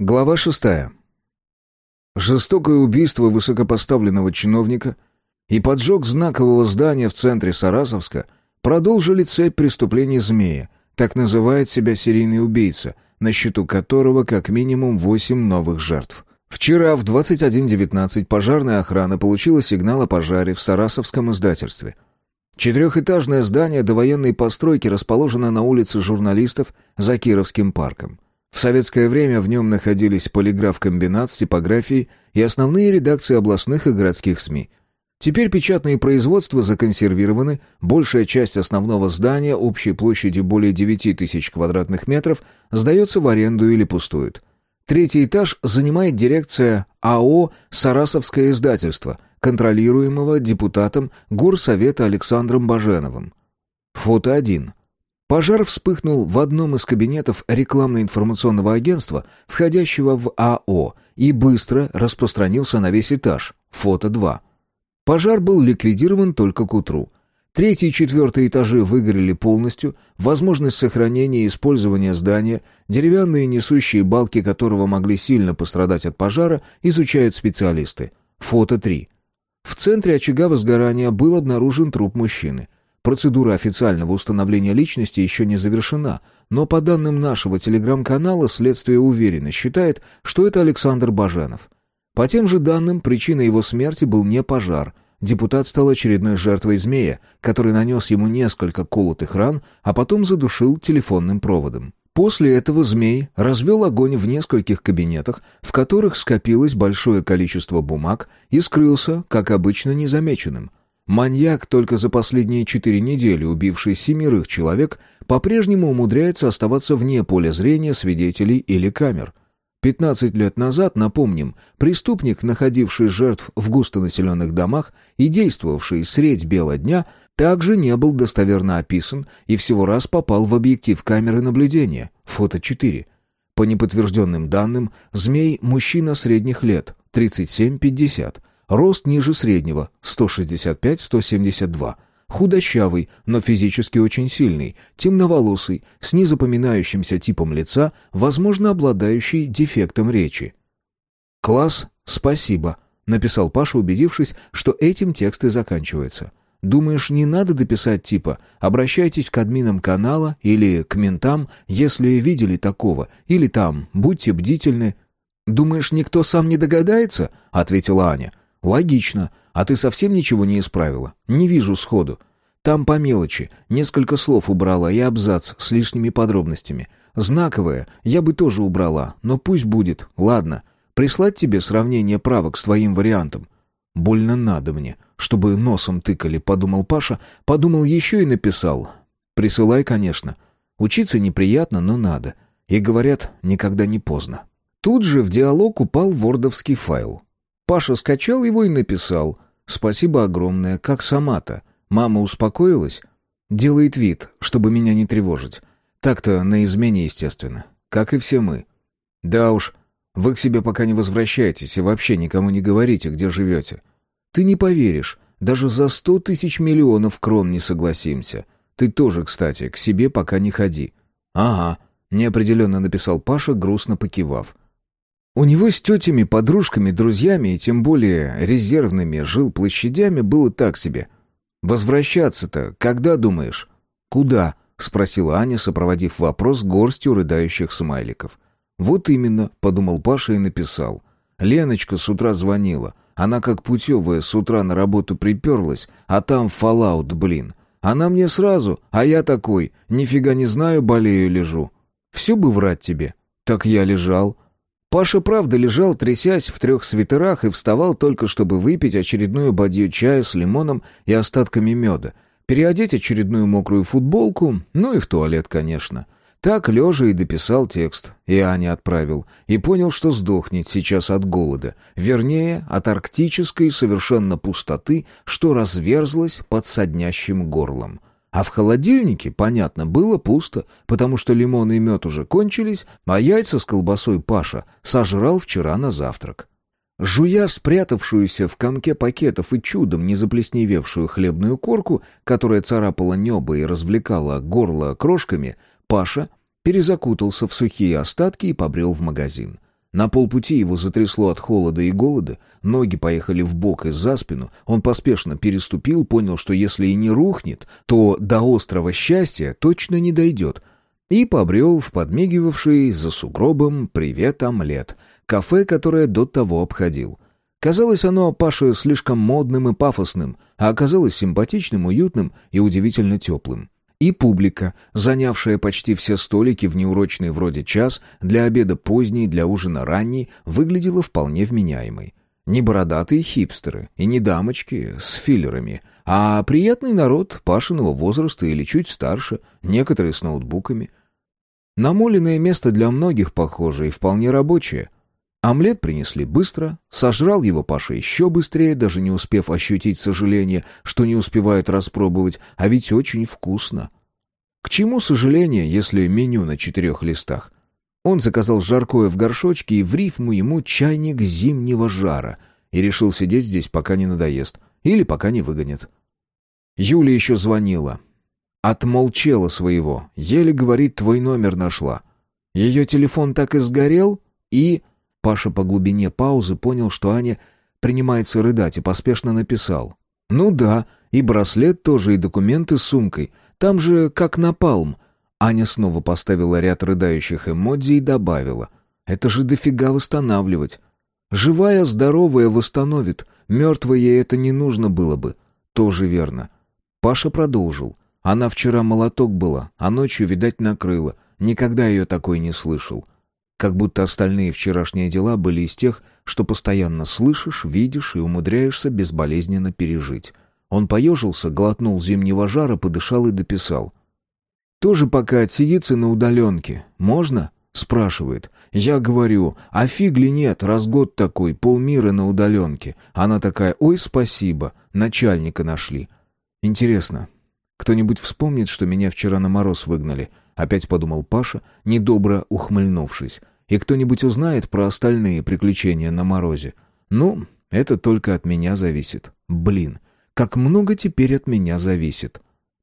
Глава шестая. Жестокое убийство высокопоставленного чиновника и поджог знакового здания в центре Сарасовска продолжили цепь преступлений «Змея», так называет себя серийный убийца, на счету которого как минимум восемь новых жертв. Вчера в 21.19 пожарная охрана получила сигнал о пожаре в Сарасовском издательстве. Четырехэтажное здание довоенной постройки расположено на улице журналистов за Кировским парком. В советское время в нем находились полиграф-комбинат с типографией и основные редакции областных и городских СМИ. Теперь печатные производства законсервированы, большая часть основного здания общей площадью более 9 тысяч квадратных метров сдается в аренду или пустует. Третий этаж занимает дирекция АО «Сарасовское издательство», контролируемого депутатом Горсовета Александром Баженовым. Фото 1. Пожар вспыхнул в одном из кабинетов рекламно-информационного агентства, входящего в АО, и быстро распространился на весь этаж. Фото 2. Пожар был ликвидирован только к утру. Третий и четвертый этажи выгорели полностью, возможность сохранения и использования здания, деревянные несущие балки которого могли сильно пострадать от пожара, изучают специалисты. Фото 3. В центре очага возгорания был обнаружен труп мужчины. Процедура официального установления личности еще не завершена, но по данным нашего телеграм-канала следствие уверенно считает, что это Александр Баженов. По тем же данным, причиной его смерти был не пожар. Депутат стал очередной жертвой змея, который нанес ему несколько колотых ран, а потом задушил телефонным проводом. После этого змей развел огонь в нескольких кабинетах, в которых скопилось большое количество бумаг, и скрылся, как обычно, незамеченным. Маньяк, только за последние четыре недели убивший семерых человек, по-прежнему умудряется оставаться вне поля зрения свидетелей или камер. 15 лет назад, напомним, преступник, находивший жертв в густонаселенных домах и действовавший средь бела дня, также не был достоверно описан и всего раз попал в объектив камеры наблюдения, фото 4. По неподтвержденным данным, змей – мужчина средних лет, 37-50, Рост ниже среднего, 165-172. Худощавый, но физически очень сильный, темноволосый, с незапоминающимся типом лица, возможно, обладающий дефектом речи. «Класс, спасибо», — написал Паша, убедившись, что этим текст и заканчивается. «Думаешь, не надо дописать типа «обращайтесь к админам канала» или «к ментам», если видели такого, или там «будьте бдительны». «Думаешь, никто сам не догадается?» — ответила Аня. «Логично. А ты совсем ничего не исправила? Не вижу сходу. Там по мелочи. Несколько слов убрала и абзац с лишними подробностями. Знаковое я бы тоже убрала, но пусть будет. Ладно. Прислать тебе сравнение правок с твоим вариантом?» «Больно надо мне, чтобы носом тыкали», — подумал Паша. Подумал еще и написал. «Присылай, конечно. Учиться неприятно, но надо. И говорят, никогда не поздно». Тут же в диалог упал вордовский файл. Паша скачал его и написал. «Спасибо огромное, как сама-то. Мама успокоилась?» «Делает вид, чтобы меня не тревожить. Так-то на измене, естественно. Как и все мы. Да уж, вы к себе пока не возвращайтесь и вообще никому не говорите, где живете. Ты не поверишь, даже за сто тысяч миллионов крон не согласимся. Ты тоже, кстати, к себе пока не ходи». «Ага», — неопределенно написал Паша, грустно покивав. У него с тетями, подружками, друзьями и тем более резервными жил площадями было так себе. «Возвращаться-то когда думаешь?» «Куда?» — спросила Аня, сопроводив вопрос горстью рыдающих смайликов. «Вот именно», — подумал Паша и написал. «Леночка с утра звонила. Она как путевая с утра на работу приперлась, а там фоллаут, блин. Она мне сразу, а я такой, нифига не знаю, болею лежу. Все бы врать тебе. Так я лежал, Паша правда лежал, трясясь в трех свитерах, и вставал только, чтобы выпить очередную бадью чая с лимоном и остатками меда, переодеть очередную мокрую футболку, ну и в туалет, конечно. Так лежа и дописал текст, и Аня отправил, и понял, что сдохнет сейчас от голода, вернее, от арктической совершенно пустоты, что разверзлась под соднящим горлом. А в холодильнике, понятно, было пусто, потому что лимон и мед уже кончились, а яйца с колбасой Паша сожрал вчера на завтрак. Жуя спрятавшуюся в комке пакетов и чудом не заплесневевшую хлебную корку, которая царапала небо и развлекала горло крошками, Паша перезакутался в сухие остатки и побрел в магазин. На полпути его затрясло от холода и голода, ноги поехали в бок и за спину, он поспешно переступил, понял, что если и не рухнет, то до острова счастья точно не дойдет, и побрел в подмигивавший за сугробом «Привет, омлет», кафе, которое до того обходил. Казалось оно Паше слишком модным и пафосным, а оказалось симпатичным, уютным и удивительно теплым. И публика, занявшая почти все столики в неурочный вроде час, для обеда поздний, для ужина ранний, выглядела вполне вменяемой. Не бородатые хипстеры и не дамочки с филлерами, а приятный народ Пашиного возраста или чуть старше, некоторые с ноутбуками. Намоленное место для многих, похоже, и вполне рабочее — Омлет принесли быстро, сожрал его Паша еще быстрее, даже не успев ощутить сожаление, что не успевает распробовать, а ведь очень вкусно. К чему сожаление, если меню на четырех листах? Он заказал жаркое в горшочке и в рифму ему чайник зимнего жара и решил сидеть здесь, пока не надоест, или пока не выгонят. Юля еще звонила. Отмолчела своего, еле говорит, твой номер нашла. Ее телефон так и сгорел, и... Паша по глубине паузы понял, что Аня принимается рыдать и поспешно написал. «Ну да, и браслет тоже, и документы с сумкой. Там же как напалм». Аня снова поставила ряд рыдающих эмодзи и добавила. «Это же дофига восстанавливать. Живая, здоровая восстановит. Мертвой ей это не нужно было бы». «Тоже верно». Паша продолжил. «Она вчера молоток была, а ночью, видать, накрыла. Никогда ее такой не слышал. Как будто остальные вчерашние дела были из тех, что постоянно слышишь, видишь и умудряешься безболезненно пережить. Он поежился, глотнул зимнего жара, подышал и дописал. «Тоже пока отсидится на удаленке. Можно?» — спрашивает. Я говорю, а фигли нет, раз год такой, полмира на удаленке. Она такая, ой, спасибо, начальника нашли. Интересно, кто-нибудь вспомнит, что меня вчера на мороз выгнали?» Опять подумал Паша, недобро ухмыльнувшись. И кто-нибудь узнает про остальные приключения на морозе? Ну, это только от меня зависит. Блин, как много теперь от меня зависит.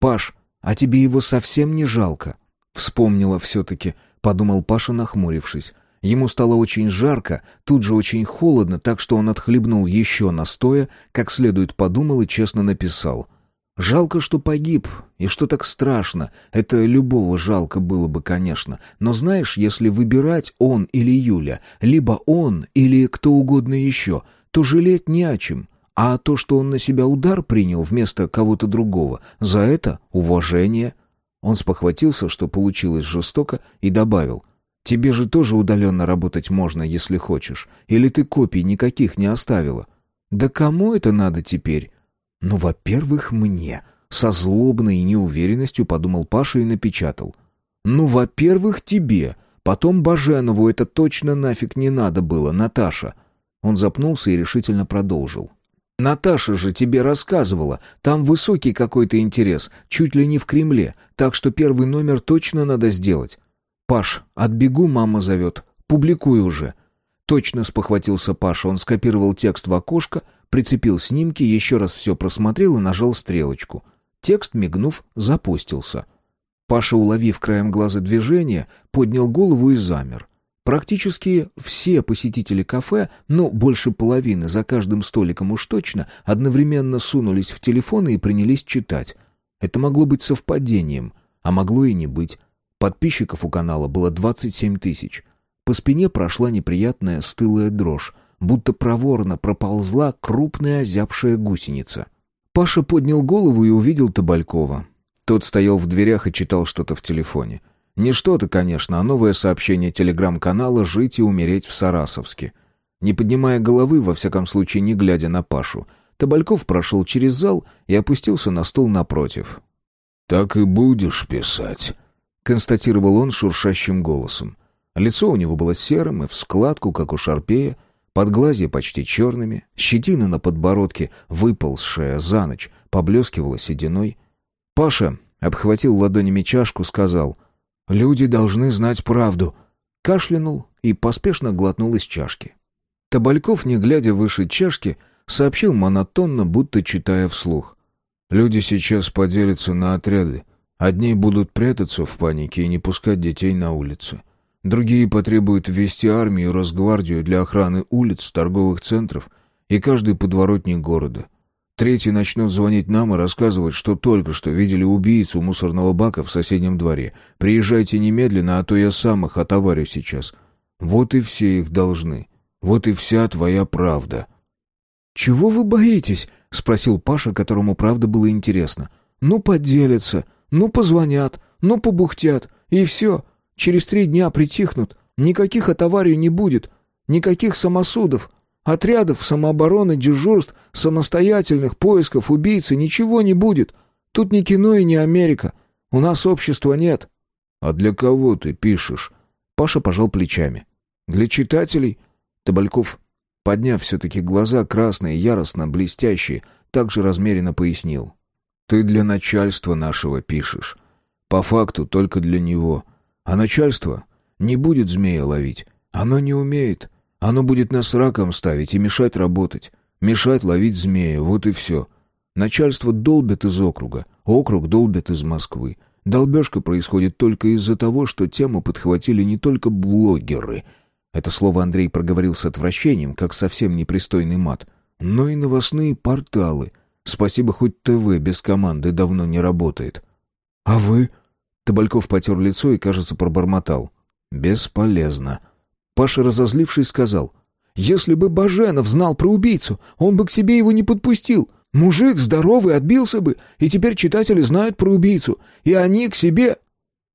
Паш, а тебе его совсем не жалко? Вспомнила все-таки, подумал Паша, нахмурившись. Ему стало очень жарко, тут же очень холодно, так что он отхлебнул еще настоя, как следует подумал и честно написал — Жалко, что погиб, и что так страшно. Это любого жалко было бы, конечно. Но знаешь, если выбирать он или Юля, либо он или кто угодно еще, то жалеть не о чем. А то, что он на себя удар принял вместо кого-то другого, за это уважение. Он спохватился, что получилось жестоко, и добавил. «Тебе же тоже удаленно работать можно, если хочешь. Или ты копий никаких не оставила?» «Да кому это надо теперь?» «Ну, во-первых, мне», — со злобной неуверенностью подумал Паша и напечатал. «Ну, во-первых, тебе. Потом Баженову это точно нафиг не надо было, Наташа». Он запнулся и решительно продолжил. «Наташа же тебе рассказывала, там высокий какой-то интерес, чуть ли не в Кремле, так что первый номер точно надо сделать. Паш, отбегу, мама зовет, публикуй уже». Точно спохватился Паша, он скопировал текст в окошко, прицепил снимки, еще раз все просмотрел и нажал стрелочку. Текст, мигнув, запустился. Паша, уловив краем глаза движение, поднял голову и замер. Практически все посетители кафе, но больше половины за каждым столиком уж точно, одновременно сунулись в телефоны и принялись читать. Это могло быть совпадением, а могло и не быть. Подписчиков у канала было 27 тысяч. По спине прошла неприятная стылая дрожь, будто проворно проползла крупная озябшая гусеница. Паша поднял голову и увидел Табалькова. Тот стоял в дверях и читал что-то в телефоне. Не что-то, конечно, а новое сообщение телеграм-канала «Жить и умереть в Сарасовске». Не поднимая головы, во всяком случае не глядя на Пашу, Табальков прошел через зал и опустился на стул напротив. «Так и будешь писать», — констатировал он шуршащим голосом. Лицо у него было серым и в складку, как у шарпея, подглазья почти черными, щетина на подбородке, выползшая за ночь, поблескивала сединой. Паша обхватил ладонями чашку, сказал «Люди должны знать правду», кашлянул и поспешно глотнул из чашки. Табальков, не глядя выше чашки, сообщил монотонно, будто читая вслух. «Люди сейчас поделятся на отряды. Одни будут прятаться в панике и не пускать детей на улицы. Другие потребуют ввести армию и Росгвардию для охраны улиц, торговых центров и каждой подворотни города. Третьи начнут звонить нам и рассказывать, что только что видели убийцу мусорного бака в соседнем дворе. Приезжайте немедленно, а то я сам их отоварю сейчас. Вот и все их должны. Вот и вся твоя правда». «Чего вы боитесь?» — спросил Паша, которому правда было интересно. «Ну, поделятся, ну, позвонят, ну, побухтят, и все. Через три дня притихнут. Никаких отоварий не будет, никаких самосудов. Отрядов самообороны, дежурств, самостоятельных поисков убийцы ничего не будет. Тут ни кино и не Америка. У нас общества нет». «А для кого ты пишешь?» Паша пожал плечами. «Для читателей». Табальков, подняв все-таки глаза красные, яростно блестящие, также размеренно пояснил. «Ты для начальства нашего пишешь. По факту только для него. А начальство не будет змея ловить. Оно не умеет. Оно будет нас раком ставить и мешать работать. Мешать ловить змея, вот и все. Начальство долбит из округа, округ долбит из Москвы. Долбежка происходит только из-за того, что тему подхватили не только блогеры. Это слово Андрей проговорил с отвращением, как совсем непристойный мат. Но и новостные порталы. Спасибо, хоть ТВ без команды давно не работает. «А вы?» Табальков потер лицо и, кажется, пробормотал. «Бесполезно». Паша, разозлившись, сказал. «Если бы Баженов знал про убийцу, он бы к себе его не подпустил. Мужик здоровый отбился бы, и теперь читатели знают про убийцу, и они к себе...»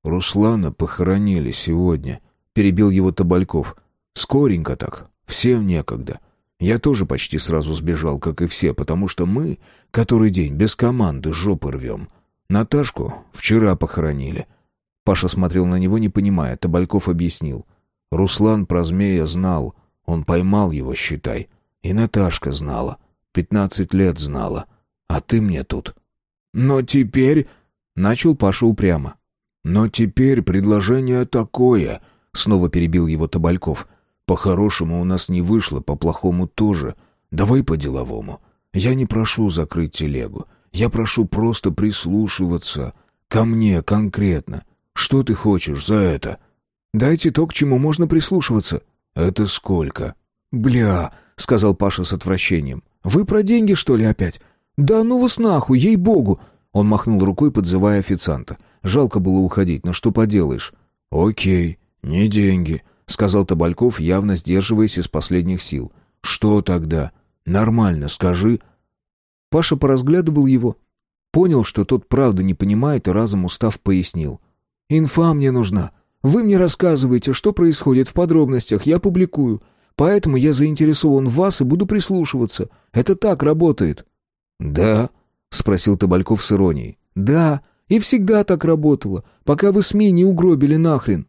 «Руслана похоронили сегодня», — перебил его Табальков. «Скоренько так, всем некогда. Я тоже почти сразу сбежал, как и все, потому что мы, который день, без команды жопы рвем. Наташку вчера похоронили». Паша смотрел на него, не понимая. Табальков объяснил. Руслан про змея знал. Он поймал его, считай. И Наташка знала. Пятнадцать лет знала. А ты мне тут. Но теперь... Начал Паша упрямо. Но теперь предложение такое... Снова перебил его Табальков. По-хорошему у нас не вышло, по-плохому тоже. Давай по-деловому. Я не прошу закрыть телегу. Я прошу просто прислушиваться. Ко мне конкретно. Что ты хочешь за это?» Дайте то, к чему можно прислушиваться». «Это сколько?» «Бля», — сказал Паша с отвращением. «Вы про деньги, что ли, опять? Да ну вас нахуй, ей-богу!» Он махнул рукой, подзывая официанта. Жалко было уходить, но что поделаешь? «Окей, не деньги», — сказал Табальков, явно сдерживаясь из последних сил. «Что тогда? Нормально, скажи». Паша поразглядывал его, понял, что тот правда не понимает, и разом устав пояснил. «Инфа мне нужна. Вы мне рассказываете, что происходит в подробностях, я публикую. Поэтому я заинтересован в вас и буду прислушиваться. Это так работает». «Да?» — спросил Табальков с иронией. «Да, и всегда так работало, пока вы СМИ не угробили нахрен».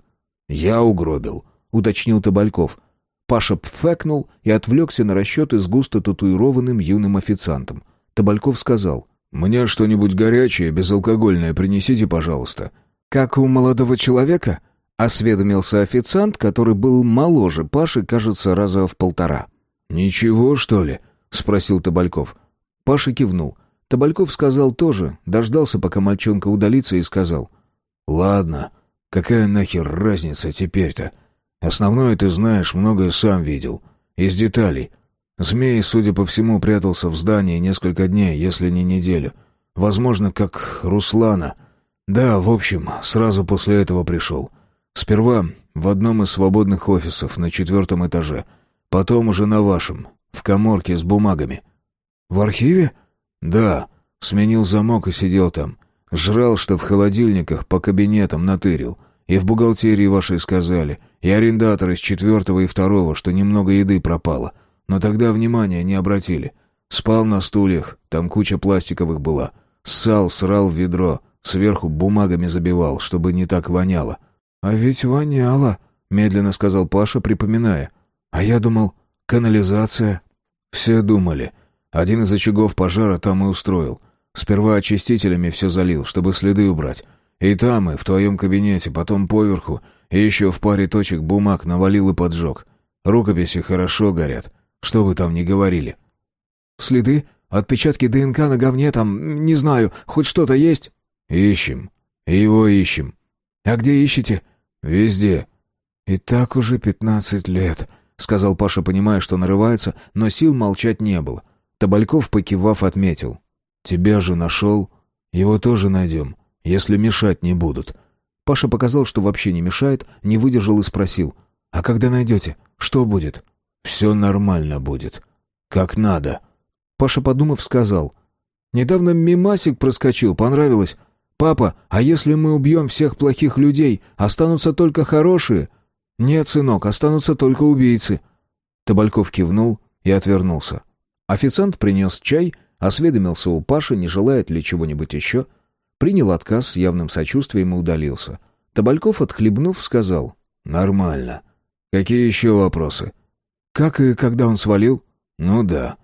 «Я угробил», — уточнил Табальков. Паша пфекнул и отвлекся на расчеты с густо татуированным юным официантом. Табальков сказал. «Мне что-нибудь горячее, безалкогольное принесите, пожалуйста». «Как у молодого человека?» Осведомился официант, который был моложе Паши, кажется, раза в полтора. «Ничего, что ли?» — спросил Табальков. Паша кивнул. Табальков сказал тоже, дождался, пока мальчонка удалится, и сказал. «Ладно, какая нахер разница теперь-то? Основное ты знаешь, многое сам видел. Из деталей. Змей, судя по всему, прятался в здании несколько дней, если не неделю. Возможно, как Руслана. Да, в общем, сразу после этого пришел. Сперва в одном из свободных офисов на четвертом этаже, потом уже на вашем, в коморке с бумагами». «В архиве?» «Да. Сменил замок и сидел там. Жрал, что в холодильниках по кабинетам натырил. И в бухгалтерии вашей сказали, и арендатор из четвертого и второго, что немного еды пропало. Но тогда внимания не обратили. Спал на стульях, там куча пластиковых была. Ссал, срал в ведро, сверху бумагами забивал, чтобы не так воняло. «А ведь воняло», — медленно сказал Паша, припоминая. «А я думал, канализация». «Все думали. Один из очагов пожара там и устроил. Сперва очистителями все залил, чтобы следы убрать. И там, и в твоем кабинете, потом поверху, и еще в паре точек бумаг навалил и поджег. Рукописи хорошо горят, что бы там ни говорили». «Следы? Отпечатки ДНК на говне там, не знаю, хоть что-то есть?» «Ищем. Его ищем». «А где ищете?» «Везде. «И так уже пятнадцать лет», — сказал Паша, понимая, что нарывается, но сил молчать не было. Табальков, покивав, отметил. «Тебя же нашел. Его тоже найдем, если мешать не будут». Паша показал, что вообще не мешает, не выдержал и спросил. «А когда найдете, что будет?» «Все нормально будет. Как надо». Паша, подумав, сказал. «Недавно мимасик проскочил, понравилось. Папа, а если мы убьем всех плохих людей, останутся только хорошие?» «Нет, сынок, останутся только убийцы». Табальков кивнул и отвернулся. Официант принес чай, осведомился у Паши, не желает ли чего-нибудь еще, принял отказ с явным сочувствием и удалился. Табальков, отхлебнув, сказал «Нормально. Какие еще вопросы?» «Как и когда он свалил?» «Ну да.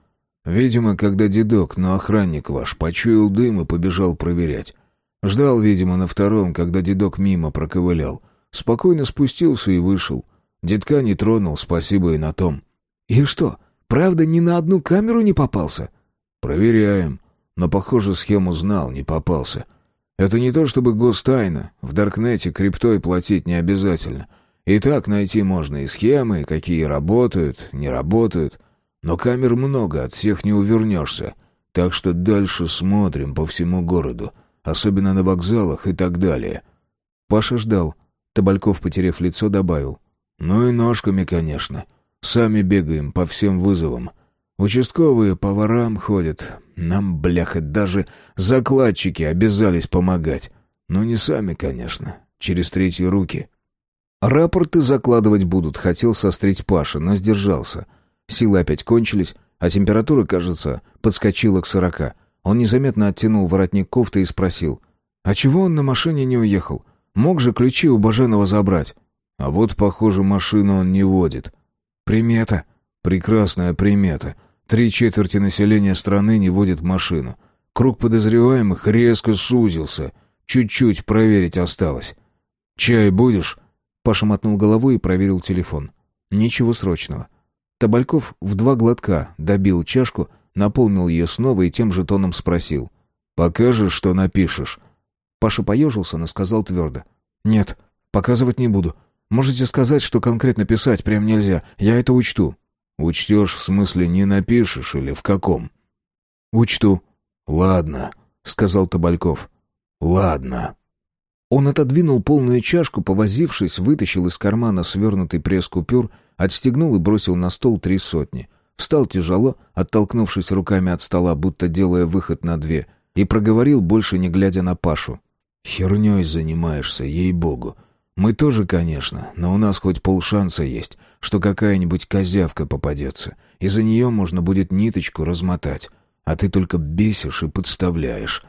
Видимо, когда дедок, но охранник ваш, почуял дым и побежал проверять. Ждал, видимо, на втором, когда дедок мимо проковылял. Спокойно спустился и вышел. Дедка не тронул, спасибо и на том. «И что, правда ни на одну камеру не попался?» «Проверяем. Но, похоже, схему знал, не попался. Это не то чтобы гостайна. В Даркнете криптой платить не обязательно. И так найти можно и схемы, какие работают, не работают. Но камер много, от всех не увернешься. Так что дальше смотрим по всему городу, особенно на вокзалах и так далее». Паша ждал. Табальков, потеряв лицо, добавил. «Ну и ножками, конечно. Сами бегаем по всем вызовам. Участковые по ворам ходят. Нам, бляха, даже закладчики обязались помогать. Но не сами, конечно. Через третьи руки». «Рапорты закладывать будут», — хотел сострить Паша, но сдержался. Силы опять кончились, а температура, кажется, подскочила к сорока. Он незаметно оттянул воротник кофты и спросил. «А чего он на машине не уехал? Мог же ключи у Баженова забрать. А вот, похоже, машину он не водит. Примета. Прекрасная примета. Три четверти населения страны не водит машину. Круг подозреваемых резко сузился. Чуть-чуть проверить осталось. «Чай будешь?» Паша мотнул головой и проверил телефон. Ничего срочного. Табальков в два глотка добил чашку, наполнил ее снова и тем же тоном спросил. «Покажешь, что напишешь?» Паша поежился, но сказал твердо. «Нет, показывать не буду. Можете сказать, что конкретно писать прям нельзя. Я это учту». «Учтешь, в смысле не напишешь или в каком?» «Учту». «Ладно», — сказал Табальков. «Ладно». Он отодвинул полную чашку, повозившись, вытащил из кармана свернутый пресс купюр, отстегнул и бросил на стол три сотни. Встал тяжело, оттолкнувшись руками от стола, будто делая выход на две, и проговорил, больше не глядя на Пашу. Херней занимаешься, ей-богу. Мы тоже, конечно, но у нас хоть полшанса есть, что какая-нибудь козявка попадется, и за нее можно будет ниточку размотать. А ты только бесишь и подставляешь».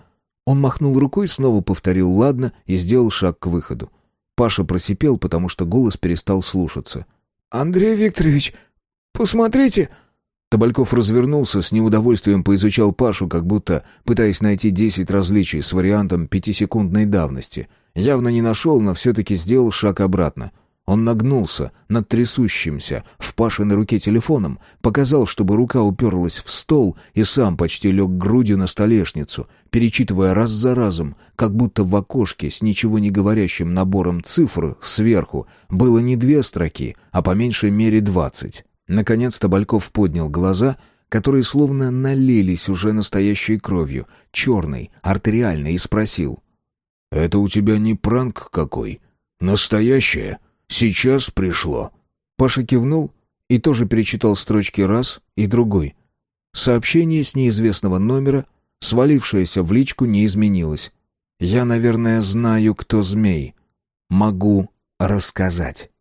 Он махнул рукой, снова повторил «ладно» и сделал шаг к выходу. Паша просипел, потому что голос перестал слушаться. «Андрей Викторович, посмотрите!» Табальков развернулся, с неудовольствием поизучал Пашу, как будто пытаясь найти десять различий с вариантом пятисекундной давности. Явно не нашел, но все-таки сделал шаг обратно. Он нагнулся над трясущимся в Пашиной руке телефоном, показал, чтобы рука уперлась в стол и сам почти лег грудью на столешницу, перечитывая раз за разом, как будто в окошке с ничего не говорящим набором цифр сверху было не две строки, а по меньшей мере двадцать. Наконец Табальков поднял глаза, которые словно налились уже настоящей кровью, черной, артериальной, и спросил. «Это у тебя не пранк какой? Настоящее? Сейчас пришло?» Паша кивнул и тоже перечитал строчки раз и другой. Сообщение с неизвестного номера, свалившееся в личку, не изменилось. «Я, наверное, знаю, кто змей. Могу рассказать».